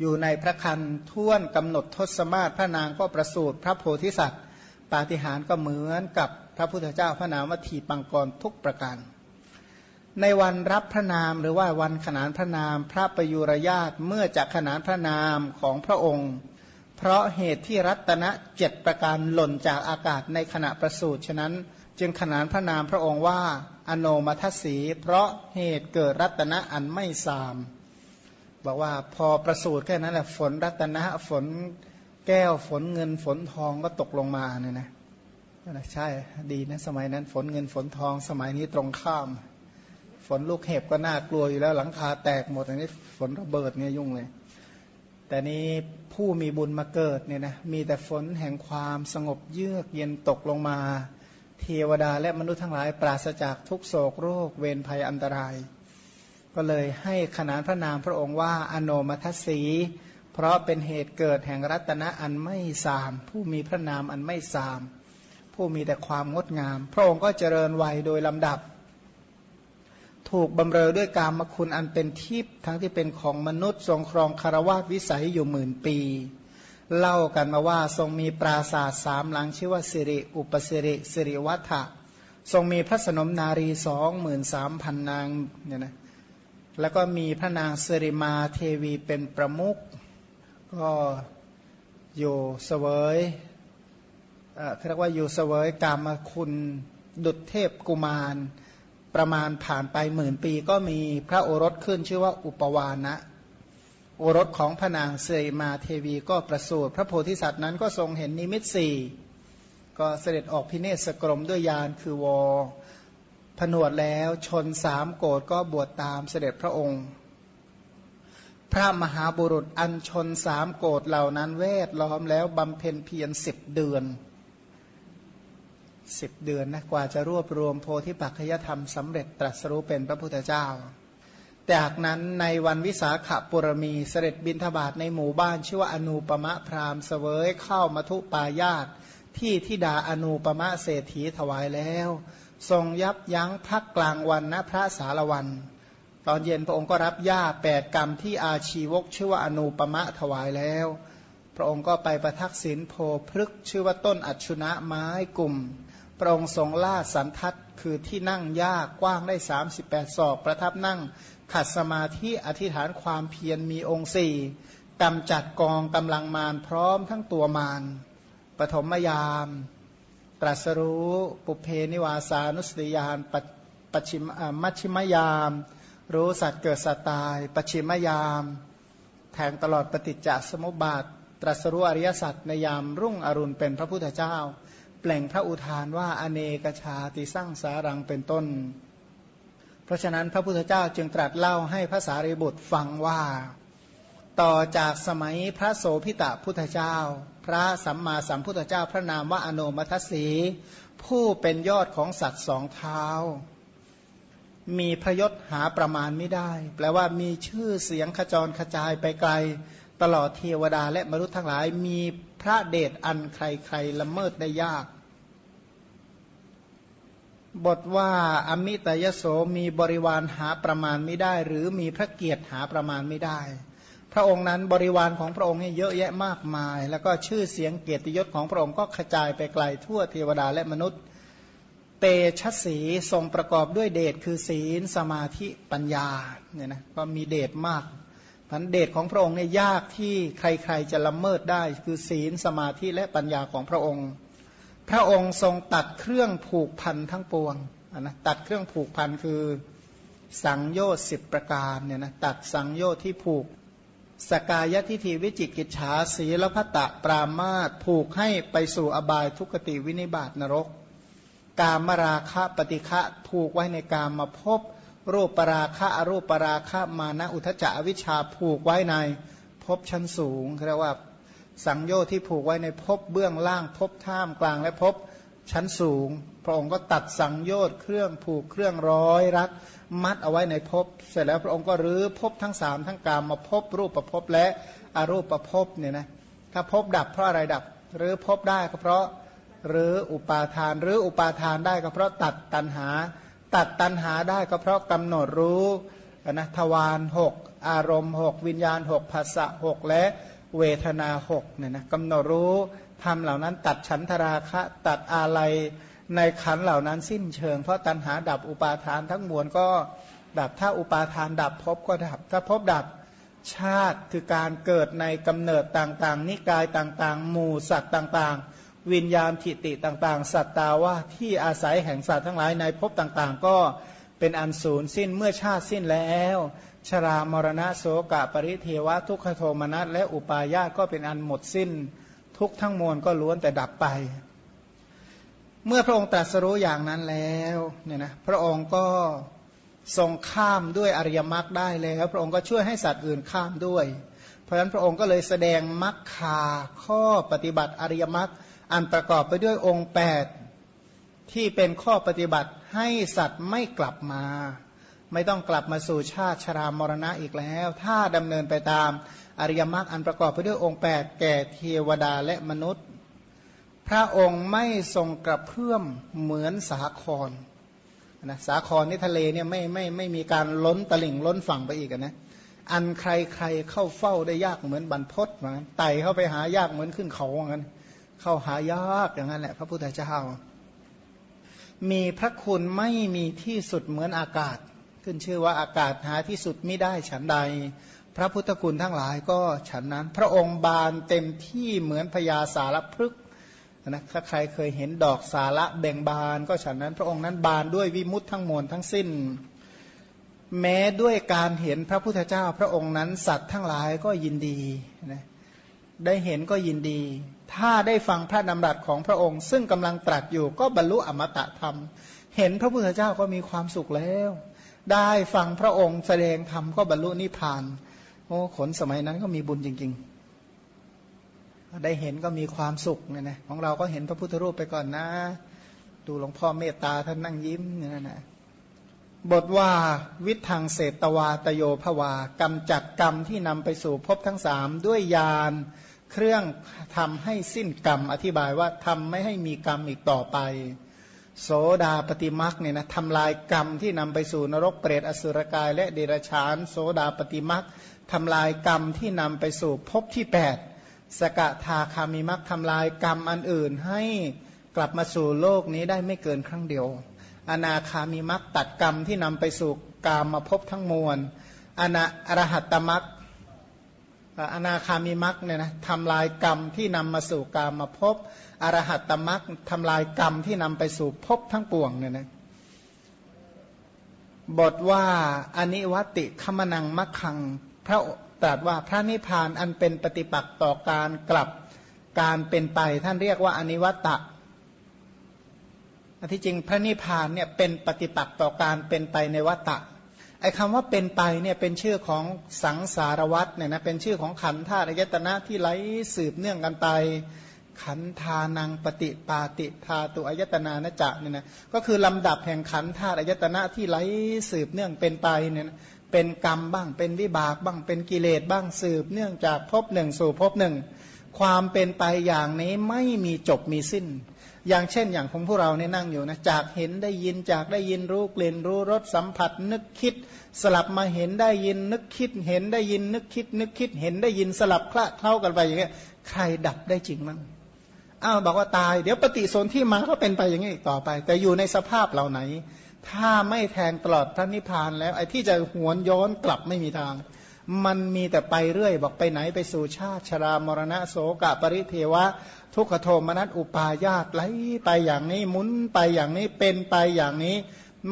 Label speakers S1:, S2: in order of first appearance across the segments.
S1: อยู่ในพระคันท่วนกำหนดทศมาศพระนางก็ประสูติพระโพธิสัตว์ ปาฏิหาริย์ก็เหมือนกับพระพุทธเจ้าพระนามวัตถีปังกรทุกประการ ในวันรับพระนามหรือว่าวันขนานพระนามพระประยุรญาตเมื่อจะขนานพระนามของพระองค์ เพราะเหตุที่รัตนะเจ็ดประการหล่นจากอากาศในขณะประสูติฉะนั้นจึงขนานพระนามพระองค์ว่า อโนมัทสี เพราะเหตุเกิดรัตนะอันไม่สาม บอกว่าพอประสูติแค่นั้นแหละฝนรัตนะฝนแก้วฝนเงินฝนทองก็ตกลงมาเนี่ยนะใช่ดีนะสมัยนั้น ฝนเงินฝนทอง สมัยนี้ตรงข้าม ฝนลูกเห็บก็น่ากลัวอยู่แล้วหลังคาแตกหมดอันนี้ฝนระเบิดเนี่ยยุ่งเลย แต่นี้ผู้มีบุญมาเกิดเนี่ยนะมีแต่ฝนแห่งความสงบเยือกเย็นตกลงมา เทวดาและมนุษย์ทั้งหลาย ปราศจากทุกโศกโรคเวรภัยอันตราย ก็เลยให้ขนานพระนามพระองค์ว่าอโนมัทสี เพราะเป็นเหตุเกิดแห่งรัตนะอันไม่สาม ผู้มีพระนามอันไม่สาม ผู้มีแต่ความงดงาม พระองค์ก็เจริญวัยโดยลำดับ ถูกบำเรอด้วยกามคุณอันเป็นทิพย์ทั้งที่เป็นของมนุษย์ทรงครองคารวะวิสัยอยู่หมื่นปี เล่ากันมาว่าทรงมีปราศาสตร์สามหลังชื่อว่าสิริ อุปสิริสิริวัฒะทรงมีพระสนมนารีสองหมื่นสามพันนางเนี่ยนะ แล้วก็มีพระนางสิริมาเทวีเป็นประมุขก็อยู่เสวยเรียกว่าอยู่เสวยกามคุณดุจเทพกุมาร ประมาณผ่านไปหมื่นปีก็มีพระโอรสขึ้นชื่อว่าอุปวานะ โอรสของพระนางเสริมาเทวีก็ประสูติพระโพธิสัตว์นั้นก็ทรงเห็นนิมิตสี่ก็เสด็จออกพิเนศกรมด้วยยานคือวอ ผนวดแล้วชนสามโกรธก็บวชตามเสด็จพระองค์ พระมหาบุรุษอันชนสามโกรธเหล่านั้นเวทล้อมแล้วบำเพ็ญเพียรสิบเดือนสิบเดือนนะกว่าจะรวบรวมโพธิปัจจยธรรมสำเร็จตรัสรู้เป็นพระพุทธเจ้า จากนั้นในวันวิสาขบุรมีเสด็จบินทบาทในหมู่บ้านชื่อว่าอนูปมะพรามเสวยเข้ามาทุปายาตที่ทิดาอนูปมะเศรษฐีถวายแล้ว ทรงยับยั้งพักกลางวันณพระสารวัน ตอนเย็นพระองค์ก็รับหญ้าแปดกรรมที่อาชีวกชื่อว่าอนุปมะถวายแล้ว พระองค์ก็ไปประทักษิณโพพฤกชื่อว่าต้นอัชุนะไม้กลุ่ม พระองค์ทรงล่าสันทัดคือที่นั่งหญ้ากว้างได้ 38 ศอก ประทับนั่งขัดสมาธิอธิษฐานความเพียรมีองค์สี่กำจัดกองกำลังมารพร้อมทั้งตัวมารปฐมยาม ตรัสรู้ปุเพนิวาสานุสติยานปัจฉิมมัชชิมยาม รู้สัตว์เกิดสัตว์ตาย ปัจฉิมยาม แทงตลอดปฏิจจสมุปบาท ตรัสรู้อริยสัจในยามรุ่งอรุณเป็นพระพุทธเจ้า แปลงพระอุทานว่าอเนกชาติสร้างสารังเป็นต้น เพราะฉะนั้นพระพุทธเจ้าจึงตรัสเล่าให้พระสารีบุตรฟังว่า ต่อจากสมัยพระโสพิตะพุทธเจ้า พระสัมมาสัมพุทธเจ้าพระนามว่าอโนมัทสีผู้เป็นยอดของสัตว์สองเท้า มีพระยศหาประมาณไม่ได้ แปลว่ามีชื่อเสียงขจรขจายไปไกล ตลอดเทวดาและมนุษย์ทั้งหลายมีพระเดชอันใครๆละเมิดได้ยาก บทว่าอมิตยโสมีบริวารหาประมาณไม่ได้ หรือมีพระเกียรติหาประมาณไม่ได้ พระองค์นั้นบริวารของพระองค์นี่เยอะแยะมากมาย แล้วก็ชื่อเสียงเกียรติยศของพระองค์ก็กระจายไปไกลทั่วเทวดาและมนุษย์ เตชะสีทรงประกอบด้วยเดชคือศีลสมาธิปัญญาเนี่ยนะก็มีเดชมากพันเดชของพระองค์เนี่ยยากที่ใครๆจะละเมิดได้คือศีลสมาธิและปัญญาของพระองค์ พระองค์ทรงตัดเครื่องผูกพันทั้งปวงนะตัดเครื่องผูกพันคือสังโยชน์สิบประการเนี่ยนะตัดสังโยชน์ที่ผูก สกายทิฏฐิวิจิกิจฉาสีลพัตะปรามาตผูกให้ไปสู่อบายทุกติวินิบาตนรก กามราคะปฏิฆะผูกไว้ในกามมาพบรูปปราคะอรูปปราคะมานะอุทจจะวิชาผูกไว้ในพบชั้นสูงเรียกว่าสังโยชน์ที่ผูกไว้ในพบเบื้องล่างพบท่ามกลางและพบชั้นสูง พระองค์ก็ตัดสังโยชน์เครื่องผูกเครื่องร้อยรัก มัดเอาไว้ในภพเสร็จแล้วพระองค์ก็รื้อภพทั้งสามทั้งกามมาภพรูปประภพและอรูปประภพเนี่ยนะถ้าภพดับเพราะอะไรดับหรือภพได้ก็เพราะหรืออุปาทานหรืออุปาทานได้ก็เพราะตัดตันหา ตัดตันหาได้ก็เพราะกำหนดรู้นะทวารหกอารมณ์หกวิญญาณหกภาษะหกและเวทนาหกเนี่ยนะกำหนดรู้ทำเหล่านั้น ตัดฉันทราคะ ตัดอะไร ในขันเหล่านั้นสิ้นเชิง เพราะตัณหาดับอุปาทานทั้งมวลก็ดับถ้าอุปาทานดับภพก็ดับ ถ้าภพดับชาติคือการเกิดในกำเนิดต่างๆ นิกายต่างๆ หมู่สัตว์ต่างๆ วิญญาณทิติต่างๆ สัตตาว่าที่อาศัยแห่งสัตว์ทั้งหลายในภพต่างๆ ก็เป็นอันสูญสิ้นเมื่อชาติสิ้นแล้ว ชรามรณะโสกะปริเทวะทุกขโทมนัสและอุปาญาตก็เป็นอันหมดสิ้น ทุกทั้งมวลก็ล้วนแต่ดับไป เมื่อพระองค์ตรัสรู้อย่างนั้นแล้วเนี่ยนะพระองค์ก็ทรงข้ามด้วยอริยมรรคได้แล้ว พระองค์ก็ช่วยให้สัตว์อื่นข้ามด้วย เพราะฉะนั้นพระองค์ก็เลยแสดงมรรคาข้อปฏิบัติอริยมรรคอันประกอบไปด้วยองค์ 8 ที่เป็นข้อปฏิบัติให้สัตว์ไม่กลับมา ไม่ต้องกลับมาสู่ชาติชรามรณะอีกแล้ว ถ้าดำเนินไปตามอริยมรรคอันประกอบไปด้วยองค์ 8 แก่เทวดาและมนุษย์ พระองค์ไม่ทรงกระเพื่อมเหมือนสาครนะสาครนี่ทะเลเนี่ยไม่ไม่ไม่มีการล้นตลิ่งล้นฝั่งไปอีกนะอันใครใครเข้าเฝ้าได้ยากเหมือนบรรพศเหมือนไต่เข้าไปหายากเหมือนขึ้นเขาเหมือนกันเข้าหายากอย่างนั้นแหละ พระพุทธเจ้า มีพระคุณไม่มีที่สุดเหมือนอากาศ ขึ้นชื่อว่าอากาศหาที่สุดไม่ได้ฉันใด พระพุทธคุณทั้งหลายก็ฉันนั้น พระองค์บานเต็มที่เหมือนพญาสารพฤกษ์ นะถ้าใครเคยเห็นดอกสาระแบ่งบานก็ฉะนั้นพระองค์นั้นบานด้วยวิมุตทั้งมวลทั้งสิ้น แม้ด้วยการเห็นพระพุทธเจ้า พระองค์นั้นสัตว์ทั้งหลายก็ยินดีนะได้เห็นก็ยินดี ถ้าได้ฟังพระดำรัสของพระองค์ ซึ่งกำลังตรัสอยู่ก็บรรลุอมตะธรรม เห็นพระพุทธเจ้าก็มีความสุขแล้ว ได้ฟังพระองค์แสดงธรรมก็บรรลุนิพพานโอ้ขนสมัยนั้นก็มีบุญจริง ๆ ได้เห็นก็มีความสุขเนี่ยนะของเราก็เห็นพระพุทธรูปไปก่อนนะ ดูหลวงพ่อเมตตาท่านนั่งยิ้มเนี่ยนะบทว่าวิทังเศตวาตโยภวากำจัดกรรมที่นำไปสู่ภพทั้งสามด้วยยานเครื่องทำให้สิ้นกรรม อธิบายว่าทำไม่ให้มีกรรมอีกต่อไป โสดาปฏิมักเนี่ยนะทำลายกรรมที่นำไปสู่นรกเปรตอสุรกาย และเดรัจฉาน โสดาปฏิมักทำลายกรรมที่นำไปสู่ภพที่แปด สกทาคามิมักทำลายกรรมอันอื่นให้กลับมาสู่โลกนี้ได้ไม่เกินครั้งเดียว อนาคามิมักตัดกรรมที่นำไปสู่กามมาพบทั้งมวลอนาอรหัตตมักอนาคามิมักเนี่ยนะทำลายกรรมที่นำมาสู่กามมาพบอรหัตตมักทำลายกรรมที่นำไปสู่พบทั้งปวงเนี่ยนะบทว่าอนิวัติขมนังมักขังพระ ตรัสว่าพระนิพพานอันเป็นปฏิปักษ์ต่อการกลับการเป็นไป ท่านเรียกว่าอนิวัตตะที่จริงพระนิพพานเนี่ยเป็นปฏิปักษ์ต่อการเป็นไปในวัตตะไอ้คำว่าเป็นไปเนี่ยเป็นชื่อของสังสารวัตเนี่ยนะเป็นชื่อของขันธาตุอายตนะที่ไหลสืบเนื่องกันไป ขันธานังปฏิปาติธาตุอายตนานจะเนี่ยนะก็คือลำดับแห่งขันธาตุอายตนะที่ไหลสืบเนื่องเป็นไปเนี่ย เป็นกรรมบ้าง เป็นวิบากบ้างเป็นกิเลสบ้างสืบ เนื่องจากภพหนึ่งสู่ภพหนึ่ง ความเป็นไปอย่างนี้ไม่มีจบมีสิ้น อย่างเช่นอย่างของพวกเราเนี่ยนั่งอยู่นะจากเห็นได้ยินจากได้ยินรู้กลิ่นรู้รสสัมผัส นึกคิด สลับมาเห็นได้ยินนึกคิด เห็นได้ยินนึกคิด นึกคิดเห็นได้ยินสลับคละเคล้ากันไปอย่างเงี้ยใครดับได้จริงมั้งอ้าวบอกว่าตายเดี๋ยวปฏิสนธิมาก็เป็นไปอย่างนี้อีกต่อไป แต่อยู่ในสภาพเหล่าไหน ถ้าไม่แทงตลอดพระนิพพานแล้วไอ้ที่จะหวนย้อนกลับไม่มีทาง มันมีแต่ไปเรื่อย บอกไปไหนไปสู่ชาติชรามรณะโสกะปริเทวะ ทุกขโทมนัสอุปาญาตไหลไปอย่างนี้หมุนไปอย่างนี้เป็นไปอย่างนี้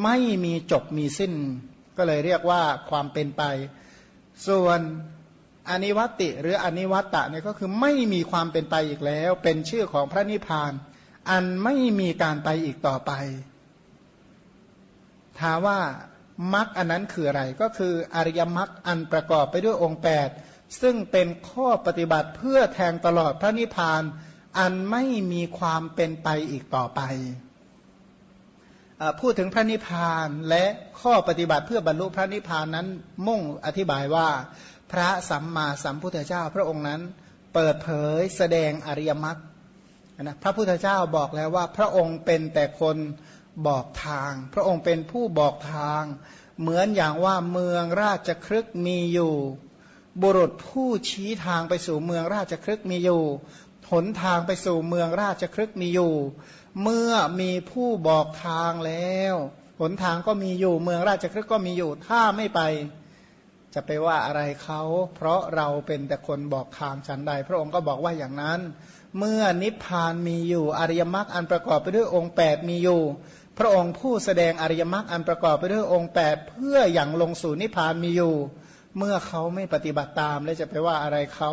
S1: ไม่มีจบมีสิ้น ก็เลยเรียกว่าความเป็นไป ส่วนอนิวัติหรืออนิวัตตะเนี่ยก็คือไม่มีความเป็นไปอีกแล้ว เป็นชื่อของพระนิพพาน อันไม่มีการไปอีกต่อไป ถามว่ามรรคอันนั้นคืออะไร ก็คืออริยมรรคอันประกอบไปด้วยองค์ 8 ซึ่งเป็นข้อปฏิบัติเพื่อแทงตลอดพระนิพพานอันไม่มีความเป็นไปอีกต่อไปพูดถึงพระนิพพานและข้อปฏิบัติเพื่อบรรลุพระนิพพานนั้นมุ่งอธิบายว่า พระสัมมาสัมพุทธเจ้าพระองค์นั้นเปิดเผยแสดงอริยมรรคนะพระพุทธเจ้าบอกแล้วว่าพระองค์เป็นแต่คน บอกทาง พระองค์เป็นผู้บอกทาง เหมือนอย่างว่าเมืองราชครึกมีอยู่ บุรุษผู้ชี้ทางไปสู่เมืองราชครึกมีอยู่หนทางไปสู่เมืองราชครึกมีอยู่ เมื่อมีผู้บอกทางแล้วหนทางก็มีอยู่ เมืองราชครึกก็มีอยู่ ถ้าไม่ไป จะไปว่าอะไรเขาเพราะเราเป็นแต่คนบอกทางฉันใด พระองค์ก็บอกว่าอย่างนั้น เมื่อนิพพานมีอยู่อริยมรรคอันประกอบไปด้วยองค์ 8 มีอยู่ พระองค์ผู้แสดงอริยมรรคอันประกอบไปด้วยองค์8เพื่ออย่างลงสู่นิพพานมีอยู่ เมื่อเขาไม่ปฏิบัติตาม แล้วจะไปว่าอะไรเขา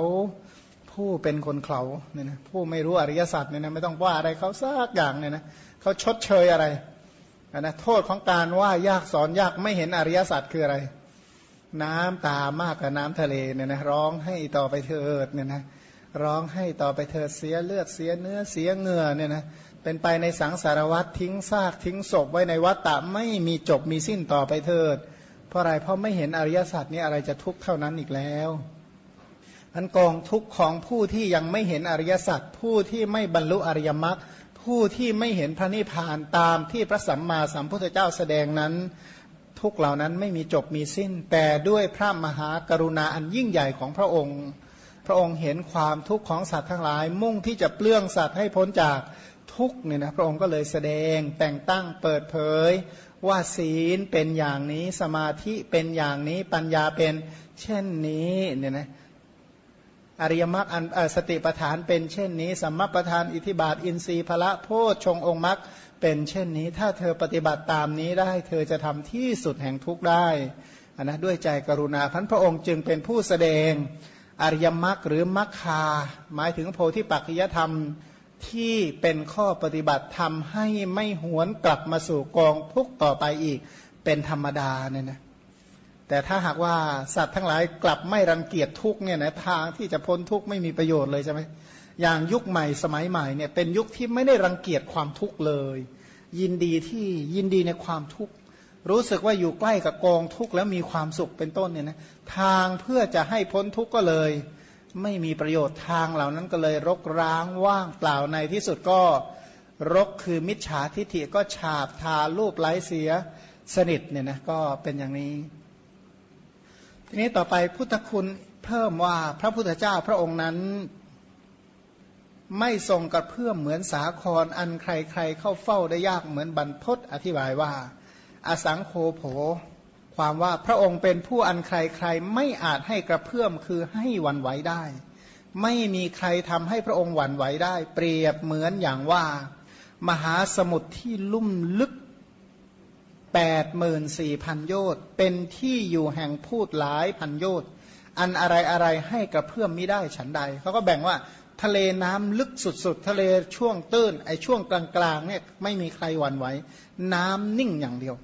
S1: ผู้เป็นคนเขาเนี่ยนะผู้ไม่รู้อริยสัจเนี่ยนะไม่ต้องว่าอะไรเขาสักอย่างเนี่ยนะเขาชดเชยอะไรนะโทษของการว่ายากสอนยากไม่เห็นอริยสัจคืออะไร น้ำตามากกว่าน้ำทะเลเนี่ยนะร้องให้ต่อไปเถิดเนี่ยนะร้องให้ต่อไปเถิดเสียเลือดเสียเนื้อเสียเหงื่อเนี่ยนะ เป็นไปในสังสารวัตทิ้งซากทิ้งศพไว้ในวัฏฏะไม่มีจบมีสิ้นต่อไปเถิด เพราะอะไรเพราะไม่เห็นอริยสัจนี่อะไรจะทุกข์เท่านั้นอีกแล้วอันกองทุกข์ของผู้ที่ยังไม่เห็นอริยสัจผู้ที่ไม่บรรลุอริยมรรคผู้ที่ไม่เห็นพระนิพพานตามที่พระสัมมาสัมพุทธเจ้าแสดงนั้น ทุกเหล่านั้นไม่มีจบมีสิ้น แต่ด้วยพระมหากรุณาอันยิ่งใหญ่ของพระองค์ พระองค์เห็นความทุกข์ของสัตว์ทั้งหลาย มุ่งที่จะเปลื้องสัตว์ให้พ้นจาก ทุกเนี่ยนะพระองค์ก็เลยแสดงแต่งตั้งเปิดเผย ว่าศีลเป็นอย่างนี้สมาธิเป็นอย่างนี้ปัญญาเป็นเช่นนี้เนี่ยนะอริยมรรคอันสติปทานเป็นเช่นนี้สัมมาประธานอิทิบาทอินทรีย์พละโพชฌงองค์มรรคเป็นเช่นนี้ ถ้าเธอปฏิบัติตามนี้ได้เธอจะทำที่สุดแห่งทุกได้นนะด้วยใจกรุณาพันพระองค์จึงเป็นผู้แสดงอริยมรรคหรือมรรคา หมายถึงโพธิปัจจยธรรม ที่เป็นข้อปฏิบัติทำให้ไม่หวนกลับมาสู่กองทุกต่อไปอีกเป็นธรรมดาเนี่ยนะแต่ถ้าหากว่าสัตว์ทั้งหลายกลับไม่รังเกียจทุกเนี่ยนะทางที่จะพ้นทุกไม่มีประโยชน์เลยใช่ไหมอย่างยุคใหม่สมัยใหม่เนี่ยเป็นยุคที่ไม่ได้รังเกียจความทุกข์เลย ยินดีที่ยินดีในความทุกข์รู้สึกว่าอยู่ใกล้กับกองทุกข์แล้วมีความสุขเป็นต้นเนี่ยนะทางเพื่อจะให้พ้นทุกข์ก็เลย ไม่มีประโยชน์ทางเหล่านั้นก็เลยรกร้างว่างเปล่าในที่สุดก็รกคือมิจฉาทิฏฐิก็ฉาบทารูปไร้เสียสนิทเนี่ยนะก็เป็นอย่างนี้ ทีนี้ต่อไปพุทธคุณเพิ่มว่าพระพุทธเจ้าพระองค์นั้น ไม่ทรงกระเพื่อมเหมือนสาครอันใครๆเข้าเฝ้าได้ยากเหมือนบรรพศอธิบายว่า อสังโคโผ ความว่าพระองค์เป็นผู้อันใครๆไม่อาจให้กระเพื่อมคือให้วันไหวได้ ไม่มีใครทำให้พระองค์หวั่นไหวได้ เปรียบเหมือนอย่างว่า มหาสมุทรที่ลุ่มลึกแปดหมื่นสี่พันโยชน์เป็นที่อยู่แห่งพูดหลายพันโยชน์อันอะไรอะไรให้กระเพื่อมไม่ได้ฉันใดเขาก็แบ่งว่าทะเลน้ำลึกสุดๆ ทะเลช่วงตื้นไอช่วงกลางๆเนี่ยไม่มีใครหวั่นไหวน้ำนิ่งอย่างเดียว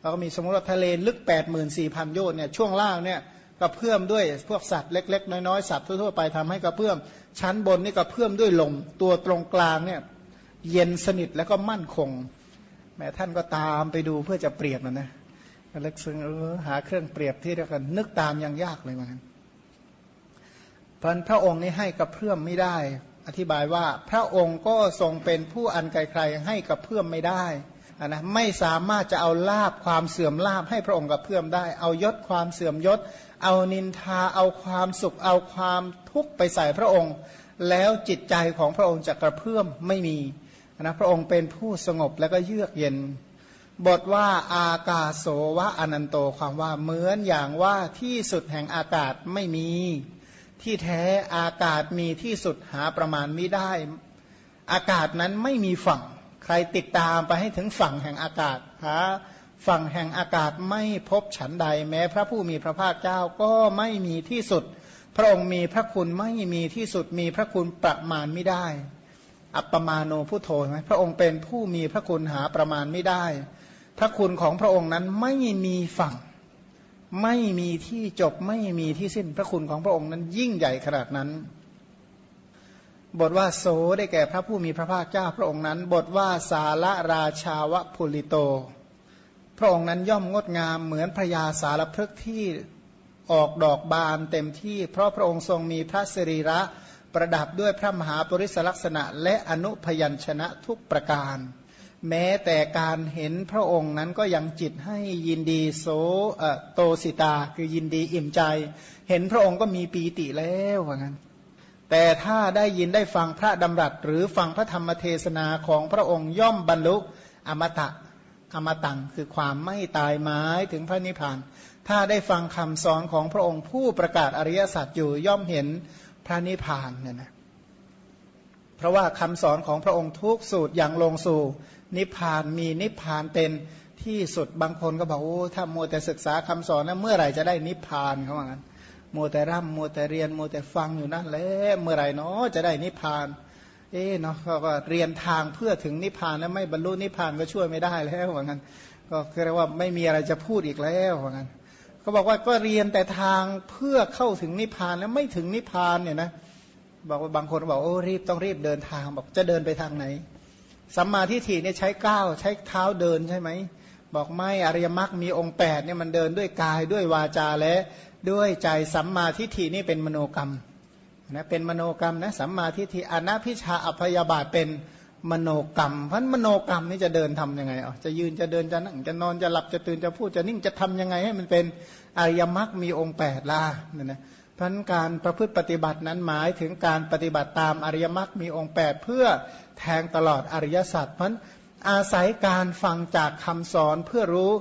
S1: เราก็มีสมมติว่าทะเลลึก 8 4 0 0 0 โยชน์เนี่ยช่วงล่างเนี่ยกระเพื่อมด้วยพวกสัตว์เล็ก ๆ น้อยๆสัตว์ทั่วๆไปทำให้กระเพื่อมชั้นบนนี่กระเพื่อมด้วยลม ตัวตรงกลางเนี่ยเย็นสนิทแล้วก็มั่นคงแม้ท่านก็ตามไปดูเพื่อจะเปรียบนะนะเล็กซึ้งเออหาเครื่องเปรียบที่เรียกกันนึกตามยังยากเลยมันพันพระองค์นี้ให้กับเพื่อมไม่ได้ อธิบายว่าพระองค์ก็ทรงเป็นผู้อันไกลๆให้กับเพื่อมไม่ได้ นะไม่สามารถจะเอาลาบความเสื่อมลาบให้พระองค์กับเพื่อมได้ เอายศความเสื่อมยศ เอานินทาเอาความสุข เอาความทุกข์ไปใส่พระองค์ แล้วจิตใจของพระองค์จะกระเพื่อมไม่มีนะพระองค์เป็นผู้สงบแล้วก็เยือกเย็น บทว่าอากาโสวะอนันโตความว่าเหมือนอย่างว่าที่สุดแห่งอากาศไม่มี ที่แท้อากาศมีที่สุดหาประมาณไม่ได้ อากาศนั้นไม่มีฝั่ง รติดตามไปให้ถึงฝั่งแห่งอากาศหาฝั่งแห่งอากาศไม่พบฉันใด แม้พระผู้มีพระภาคเจ้าก็ไม่มีที่สุด พระองค์มีพระคุณไม่มีที่สุดมีพระคุณประมาณไม่ได้ อัปปมาโนผู้โทไหมพระองค์เป็นผู้มีพระคุณหาประมาณไม่ได้ พระคุณของพระองค์นั้นไม่มีฝั่ง ไม่มีที่จบไม่มีที่สิ้นพระคุณของพระองค์นั้นยิ่งใหญ่ขนาดนั้น บทว่าโสได้แก่พระผู้มีพระภาคเจ้าพระองค์นั้น บทว่าสาระราชาวะพุลิโต พระองค์นั้นย่อมงดงามเหมือนพระยาสารพฤกษ์ที่ออกดอกบานเต็มที่ เพราะพระองค์ทรงมีพระสิริระประดับด้วยพระมหาปริศลักษณะ และอนุพยัญชนะทุกประการ แม้แต่การเห็นพระองค์นั้นก็ยังจิตให้ยินดีโสโตสิตา คือยินดีอิ่มใจ เห็นพระองค์ก็มีปีติแล้วว่างั้น แต่ถ้าได้ยินได้ฟังพระดำรัส หรือฟังพระธรรมเทศนาของพระองค์ย่อมบรรลุอมตะอมตังคือความไม่ตายหมายถึงพระนิพพาน ถ้าได้ฟังคำสอนของพระองค์ผู้ประกาศอริยสัจอยู่ย่อมเห็นพระนิพพานเนี่ยนะเพราะว่าคำสอนของพระองค์ทุกสูตรอย่างลงสู่ นิพพานมีนิพพานเป็นที่สุดบางคนก็บอกโอ้ถ้ามัวแต่ศึกษาคำสอนแล้วเมื่อไหร่จะได้นิพพานเขาว่างั้น มัวแต่ร่ำมัวแต่เรียนมัวแต่ฟังอยู่นั่นแหละเมื่อไหร่เนาะจะได้นิพพาน เอ๊เนาะเขาก็เรียนทางเพื่อถึงนิพพานแล้วไม่บรรลุนิพพานก็ช่วยไม่ได้แล้วว่างั้น ก็คือเรียกว่าไม่มีอะไรจะพูดอีกแล้วว่างั้นเขาบอกว่าก็เรียนแต่ทางเพื่อเข้าถึงนิพพานแล้วไม่ถึงนิพพานเนี่ยนะบอกว่าบางคนบอกโอ้รีบต้องรีบเดินทางบอกจะเดินไปทางไหนสัมมาทิฏฐิเนี่ยใช้ก้าวใช้เท้าเดินใช่ไหม บอกไม่อริยมรรคมีองค์แปดเนี่ยมันเดินด้วยกายด้วยวาจาและด้วยใจสัมมาทิฏฐินี่เป็นมโนกรรมนะเป็นมโนกรรมนะสัมมาทิฏฐิอนัพิชาอัพยาบาทเป็นมโนกรรมเพราะมโนกรรมนี่จะเดินทํำยังไงอ๋อจะยืนจะเดินจะนั่งจะนอนจะหลับจะตื่นจะพูดจะนิ่งจะทำยังไงให้มันเป็นอริยมรรคมีองค์แปดล่ะเนี่ยนะพันการประพฤติปฏิบัตินั้นหมายถึงการปฏิบัติตามอริยมรรคมีองค์แปดเพื่อแทงตลอดอริยสัจเพราะ อาศัยการฟังจากคำสอนเพื่อรู้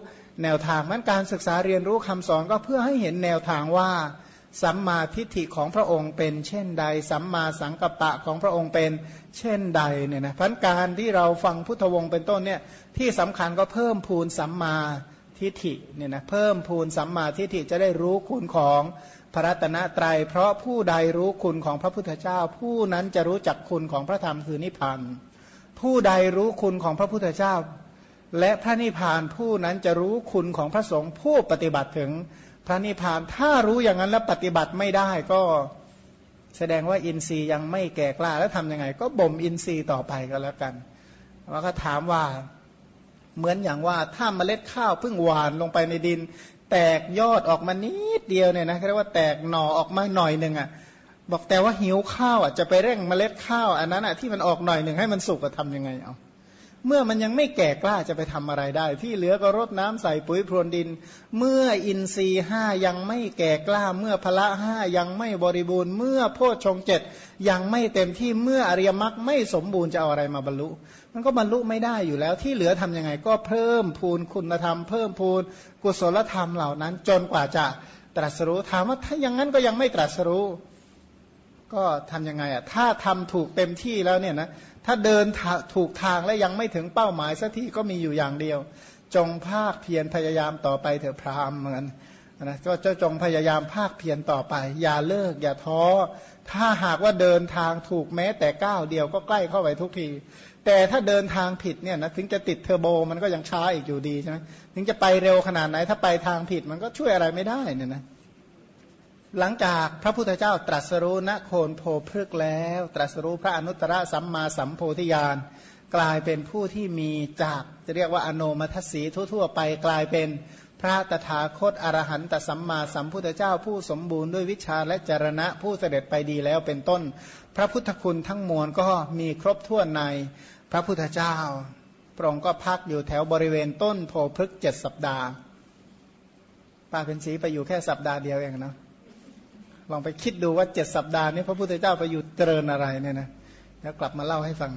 S1: แนวทางมันการศึกษาเรียนรู้คำสอนก็เพื่อให้เห็นแนวทางว่าสัมมาทิฏฐิของพระองค์เป็นเช่นใด สัมมาสังกัปปะของพระองค์เป็นเช่นใดเนี่ยนะพันการที่เราฟังพุทธวงศ์เป็นต้นเนี่ยที่สำคัญก็เพิ่มพูนสัมมาทิฏฐิเนี่ยนะเพิ่มพูนสัมมาทิฏฐิจะได้รู้คุณของพระรัตนตรยัย เพราะผู้ใดรู้คุณของพระพุทธเจ้า ผู้นั้นจะรู้จักคุณของพระธรรมคือนิพพาน ผู้ใดรู้คุณของพระพุทธเจ้า และพระนิพพานผู้นั้นจะรู้คุณของพระสงฆ์ผู้ปฏิบัติถึงพระนิพพานถ้ารู้อย่างนั้นแล้วปฏิบัติไม่ได้ก็แสดงว่าอินทรีย์ยังไม่แก่กล้าแล้วทำยังไง ก็บ่มอินทรีย์ต่อไปก็แล้วกันแล้วก็ถามว่าเหมือนอย่างว่าถ้าเมล็ดข้าวเพิ่งหวานลงไปในดิน แตกยอดออกมานิดเดียวเนี่ยนะเรียกว่าแตกหน่อออกมาหน่อยหนึ่งอะ่ะ บอกแต่ว่าหิวข้าวอะจะไปเร่งเมล็ดข้าวอันนั้นอะที่มันออกหน่อยหนึ่งให้มันสุกจะทำยังไงเอาเมื่อมันยังไม่แก่กล้าจะไปทำอะไรได้ ที่เหลือก็รดน้ำใส่ปุ๋ยพรวนดิน เมื่ออินทรีห้ายังไม่แก่กล้า เมื่อพละห้ายังไม่บริบูรณ์ เมื่อโพชฌงเจ็ดยังไม่เต็มที่เมื่ออริยมรรคไม่สมบูรณ์จะเอาอะไรมาบรรลุ มันก็บรรลุไม่ได้อยู่แล้วที่เหลือทํำยังไง ก็เพิ่มพูนคุณธรรม เพิ่มพูนกุศลธรรมเหล่านั้น จนกว่าจะตรัสรู้ถามว่าถ้าอย่างนั้นก็ยังไม่ตรัสรู้ ก็ทํำยังไงอะถ้าทำถูกเต็มที่แล้วเนี่ยนะถ้าเดินถูกทางและยังไม่ถึงเป้าหมายสักที่ก็มีอยู่อย่างเดียว จงภาคเพียรพยายามต่อไปเถอะพราหม์เหมือนนะก็จะจงพยายามภาคเพียรต่อไป อย่าเลิกอย่าท้อ ถ้าหากว่าเดินทางถูกแม้แต่ก้าวเดียวก็ใกล้เข้าไปทุกที แต่ถ้าเดินทางผิดเนี่ยนะถึงจะติดเทอร์โบมันก็ยังช้าอีกอยู่ดีใช่ไหมถึงจะไปเร็วขนาดไหนถ้าไปทางผิดมันก็ช่วยอะไรไม่ได้เนี่ยนะ หลังจากพระพุทธเจ้าตรัสรู้ณโคนโพพฤกแล้ว ตรัสรู้พระอนุตตรสัมมาสัมโพธิญาณกลายเป็นผู้ที่มีจากจะเรียกว่าอโนมัทสีทั่วๆไปกลายเป็นพระตถาคตอรหันตสัมมาสัมพุทธเจ้าผู้สมบูรณ์ด้วยวิชาและจรณะผู้เสด็จไปดีแล้วเป็นต้น พระพุทธคุณทั้งมวลก็มีครบถ้วนในพระพุทธเจ้าพระองค์ก็พักอยู่แถวบริเวณต้นโพพฤกเจ็ดสัปดาห์ป้าเป็นสีไปอยู่แค่สัปดาห์เดียวเองนะ ลองไปคิดดูว่าเจ็ดสัปดาห์นี้พระพุทธเจ้าไปอยู่เจริญอะไรเนี่ยนะแล้วกลับมาเล่าให้ฟัง